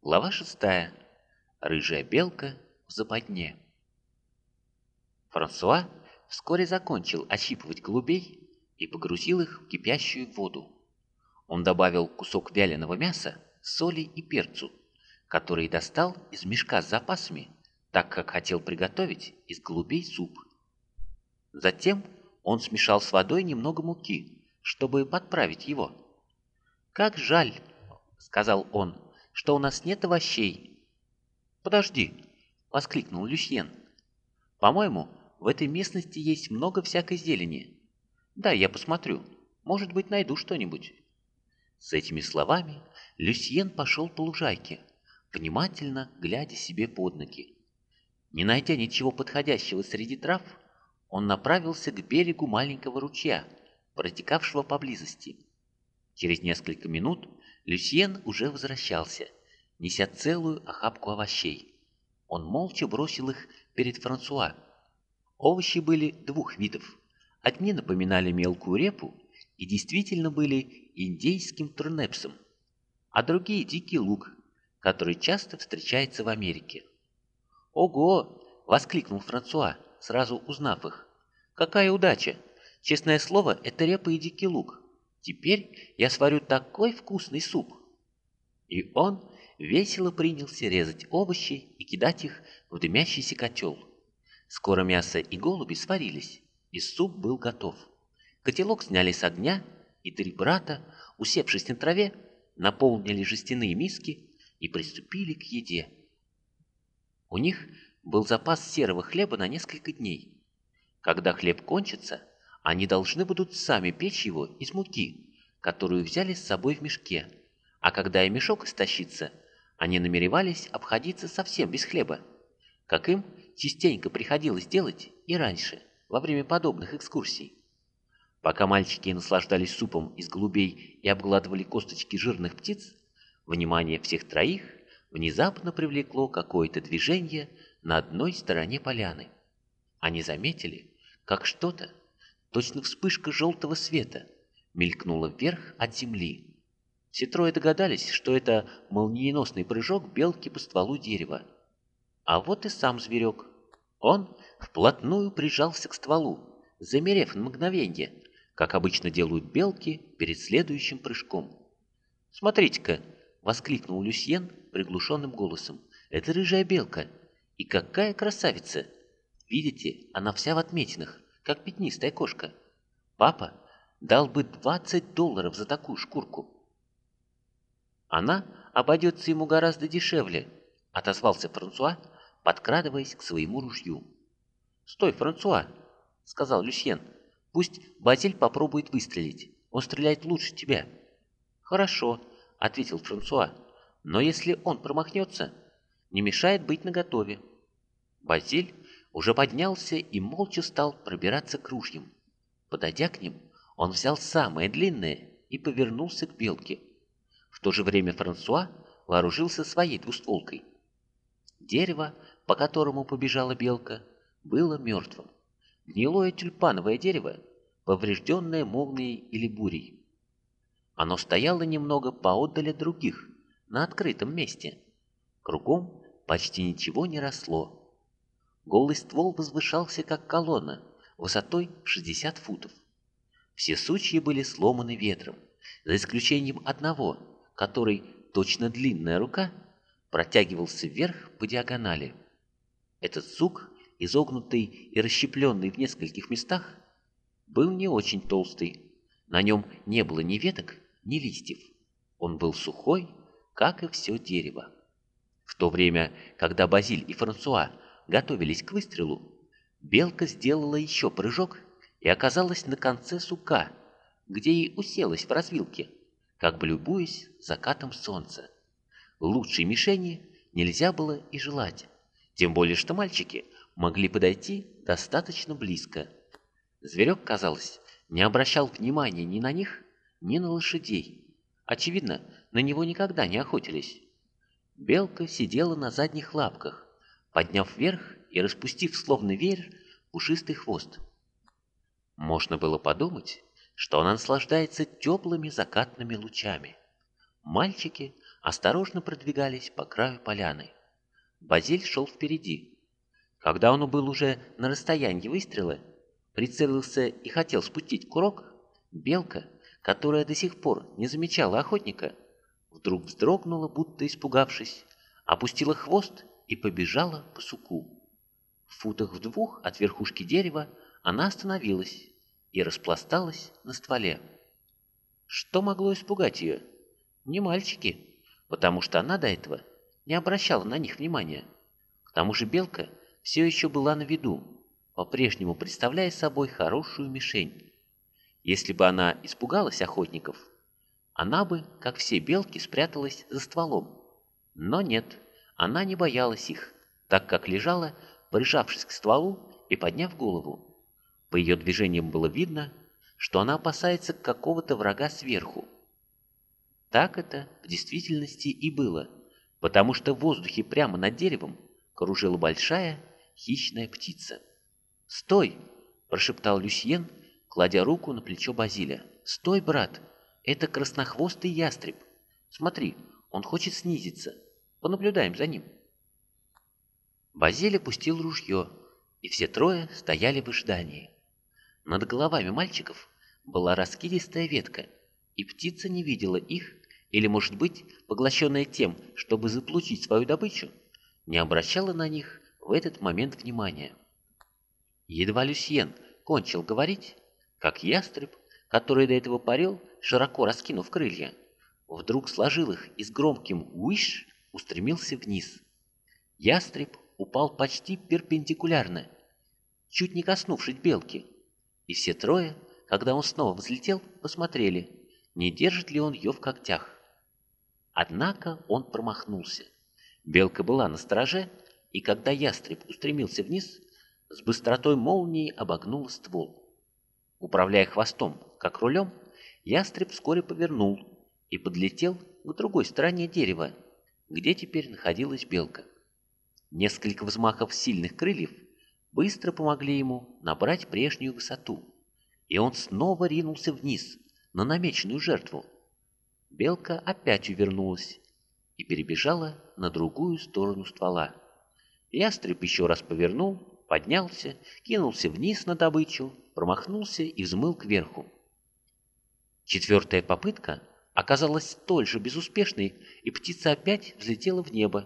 Глава шестая. Рыжая белка в западне. Франсуа вскоре закончил ощипывать голубей и погрузил их в кипящую воду. Он добавил кусок вяленого мяса, соли и перцу, который достал из мешка с запасами, так как хотел приготовить из голубей суп. Затем он смешал с водой немного муки, чтобы подправить его. «Как жаль», — сказал он, — «что у нас нет овощей». «Подожди», — воскликнул Люсьен. «По-моему, в этой местности есть много всякой зелени. Да, я посмотрю. Может быть, найду что-нибудь». С этими словами Люсьен пошел по лужайке, внимательно глядя себе под ноги. Не найдя ничего подходящего среди трав, он направился к берегу маленького ручья, протекавшего поблизости. Через несколько минут Люсьен уже возвращался, неся целую охапку овощей. Он молча бросил их перед Франсуа. Овощи были двух видов. Одни напоминали мелкую репу и действительно были индейским турнепсом, а другие – дикий лук, который часто встречается в Америке. «Ого!» – воскликнул Франсуа, сразу узнав их. «Какая удача! Честное слово, это репа и дикий лук. Теперь я сварю такой вкусный суп!» И он весело принялся резать овощи и кидать их в дымящийся котел. Скоро мясо и голуби сварились, и суп был готов. Котелок сняли с огня, и три брата, усевшись на траве, наполнили жестяные миски и приступили к еде. У них был запас серого хлеба на несколько дней. Когда хлеб кончится, они должны будут сами печь его из муки, которую взяли с собой в мешке. А когда и мешок истощится, они намеревались обходиться совсем без хлеба, как им частенько приходилось делать и раньше, во время подобных экскурсий. Пока мальчики наслаждались супом из голубей и обгладывали косточки жирных птиц, внимание всех троих внезапно привлекло какое-то движение на одной стороне поляны. Они заметили, как что-то, точно вспышка желтого света, мелькнуло вверх от земли. Все трое догадались, что это молниеносный прыжок белки по стволу дерева. А вот и сам зверек. Он вплотную прижался к стволу, замерев на мгновенье, как обычно делают белки перед следующим прыжком. «Смотрите-ка!» — воскликнул Люсьен приглушенным голосом. «Это рыжая белка! И какая красавица! Видите, она вся в отметинах, как пятнистая кошка. Папа дал бы 20 долларов за такую шкурку!» «Она обойдется ему гораздо дешевле», — отозвался Франсуа, подкрадываясь к своему ружью. «Стой, Франсуа!» — сказал Люсьен. «Пусть Базиль попробует выстрелить. Он стреляет лучше тебя». «Хорошо», — ответил Франсуа. Но если он промахнется, не мешает быть наготове. Базиль уже поднялся и молча стал пробираться к ружьям. Подойдя к ним, он взял самое длинное и повернулся к белке. В то же время Франсуа вооружился своей двустволкой. Дерево, по которому побежала белка, было мертвым. Гнилое тюльпановое дерево, поврежденное молнией или бурей. Оно стояло немного поотдаль от других, на открытом месте. Кругом почти ничего не росло. Голый ствол возвышался, как колонна, высотой 60 футов. Все сучья были сломаны ветром, за исключением одного, который, точно длинная рука, протягивался вверх по диагонали. Этот сук, изогнутый и расщепленный в нескольких местах, был не очень толстый. На нем не было ни веток, ни листьев. Он был сухой как и все дерево. В то время, когда Базиль и Франсуа готовились к выстрелу, белка сделала еще прыжок и оказалась на конце сука, где и уселась в развилке, как бы любуясь закатом солнца. Лучшей мишени нельзя было и желать, тем более что мальчики могли подойти достаточно близко. Зверек, казалось, не обращал внимания ни на них, ни на лошадей. Очевидно, на него никогда не охотились. Белка сидела на задних лапках, подняв вверх и распустив словно веер пушистый хвост. Можно было подумать, что она наслаждается теплыми закатными лучами. Мальчики осторожно продвигались по краю поляны. Базиль шел впереди. Когда он был уже на расстоянии выстрела, прицелился и хотел спустить курок, белка, которая до сих пор не замечала охотника, вдруг вздрогнула, будто испугавшись, опустила хвост и побежала по суку. В футах в двух от верхушки дерева она остановилась и распласталась на стволе. Что могло испугать ее? Не мальчики, потому что она до этого не обращала на них внимания. К тому же белка все еще была на виду, по-прежнему представляя собой хорошую мишень. Если бы она испугалась охотников, она бы, как все белки, спряталась за стволом. Но нет, она не боялась их, так как лежала, прижавшись к стволу и подняв голову. По ее движениям было видно, что она опасается какого-то врага сверху. Так это в действительности и было, потому что в воздухе прямо над деревом кружила большая хищная птица. «Стой!» – прошептал Люсьен, кладя руку на плечо Базиля. «Стой, брат! Это краснохвостый ястреб! Смотри, он хочет снизиться. Понаблюдаем за ним!» Базиль опустил ружье, и все трое стояли в ожидании. Над головами мальчиков была раскидистая ветка, и птица не видела их, или, может быть, поглощенная тем, чтобы заполучить свою добычу, не обращала на них в этот момент внимания. Едва Люсьен кончил говорить, как ястреб, который до этого парил, широко раскинув крылья, вдруг сложил их и с громким «уиш» устремился вниз. Ястреб упал почти перпендикулярно, чуть не коснувшись белки, и все трое, когда он снова взлетел, посмотрели, не держит ли он ее в когтях. Однако он промахнулся. Белка была на стороже, и когда ястреб устремился вниз, с быстротой молнии обогнул ствол. Управляя хвостом, как рулем, ястреб вскоре повернул и подлетел к другой стороне дерева, где теперь находилась белка. Несколько взмахов сильных крыльев быстро помогли ему набрать прежнюю высоту, и он снова ринулся вниз, на намеченную жертву. Белка опять увернулась и перебежала на другую сторону ствола. Ястреб еще раз повернул, поднялся, кинулся вниз на добычу, промахнулся и взмыл кверху. Четвертая попытка оказалась столь же безуспешной, и птица опять взлетела в небо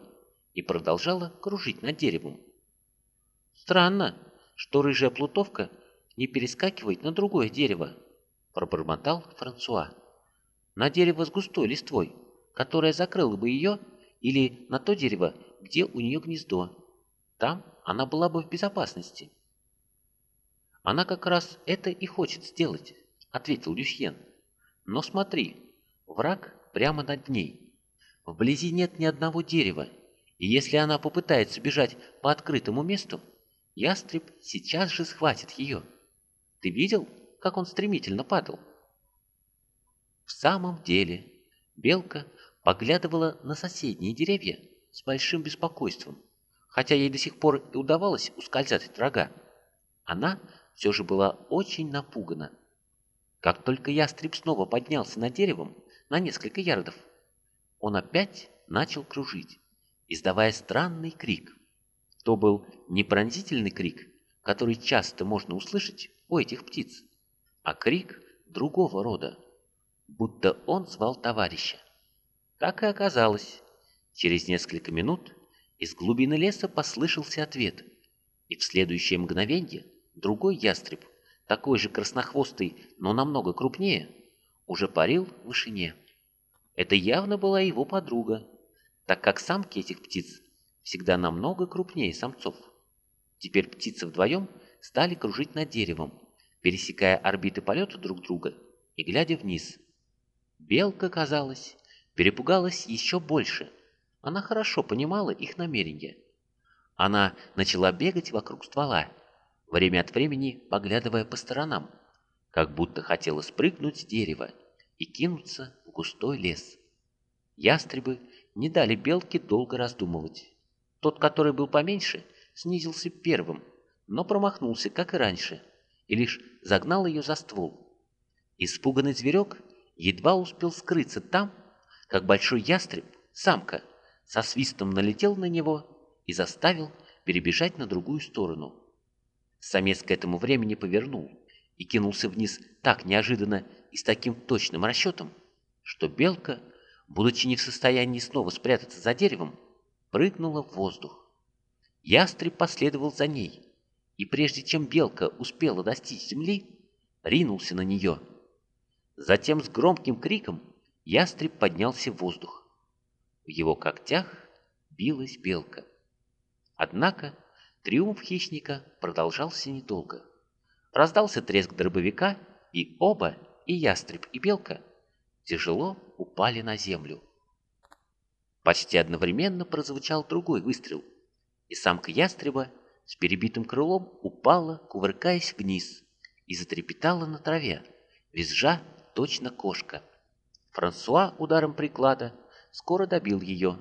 и продолжала кружить над деревом. «Странно, что рыжая плутовка не перескакивает на другое дерево», — пробормотал Франсуа. «На дерево с густой листвой, которая закрыла бы ее, или на то дерево, где у нее гнездо. Там она была бы в безопасности. «Она как раз это и хочет сделать», — ответил Люсьен. «Но смотри, враг прямо над ней. Вблизи нет ни одного дерева, и если она попытается бежать по открытому месту, ястреб сейчас же схватит ее. Ты видел, как он стремительно падал?» В самом деле, белка поглядывала на соседние деревья с большим беспокойством хотя ей до сих пор и удавалось ускользать от врага. Она все же была очень напугана. Как только ястреб снова поднялся над деревом на несколько ярдов, он опять начал кружить, издавая странный крик. То был не пронзительный крик, который часто можно услышать у этих птиц, а крик другого рода, будто он звал товарища. Так и оказалось. Через несколько минут из глубины леса послышался ответ, и в следующее мгновенье другой ястреб, такой же краснохвостый, но намного крупнее, уже парил в вышине. Это явно была его подруга, так как самки этих птиц всегда намного крупнее самцов. Теперь птицы вдвоем стали кружить над деревом, пересекая орбиты полета друг друга и глядя вниз. Белка, казалось, перепугалась еще больше – она хорошо понимала их намерения. Она начала бегать вокруг ствола, время от времени поглядывая по сторонам, как будто хотела спрыгнуть с дерева и кинуться в густой лес. Ястребы не дали белке долго раздумывать. Тот, который был поменьше, снизился первым, но промахнулся, как и раньше, и лишь загнал ее за ствол. Испуганный зверек едва успел скрыться там, как большой ястреб самка со свистом налетел на него и заставил перебежать на другую сторону. Самец к этому времени повернул и кинулся вниз так неожиданно и с таким точным расчетом, что белка, будучи не в состоянии снова спрятаться за деревом, прыгнула в воздух. Ястреб последовал за ней, и прежде чем белка успела достичь земли, ринулся на нее. Затем с громким криком ястреб поднялся в воздух. В его когтях билась белка. Однако триумф хищника продолжался недолго. Раздался треск дробовика, и оба, и ястреб, и белка, тяжело упали на землю. Почти одновременно прозвучал другой выстрел, и самка ястреба с перебитым крылом упала, кувыркаясь вниз, и затрепетала на траве, визжа точно кошка. Франсуа ударом приклада скоро добил ее.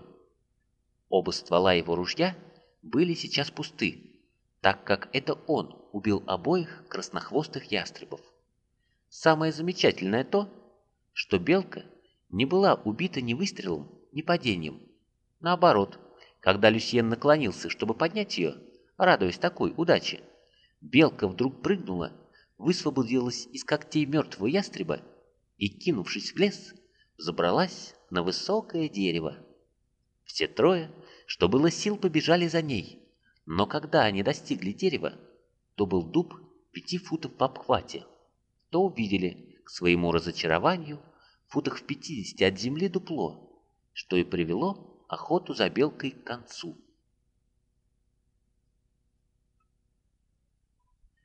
Оба ствола его ружья были сейчас пусты, так как это он убил обоих краснохвостых ястребов. Самое замечательное то, что белка не была убита ни выстрелом, ни падением. Наоборот, когда Люсьен наклонился, чтобы поднять ее, радуясь такой удаче, белка вдруг прыгнула, высвободилась из когтей мертвого ястреба и, кинувшись в лес, забралась на высокое дерево. Все трое что было сил, побежали за ней. Но когда они достигли дерева, то был дуб пяти футов по обхвате, то увидели, к своему разочарованию, в футах в пятидесяти от земли дупло, что и привело охоту за белкой к концу.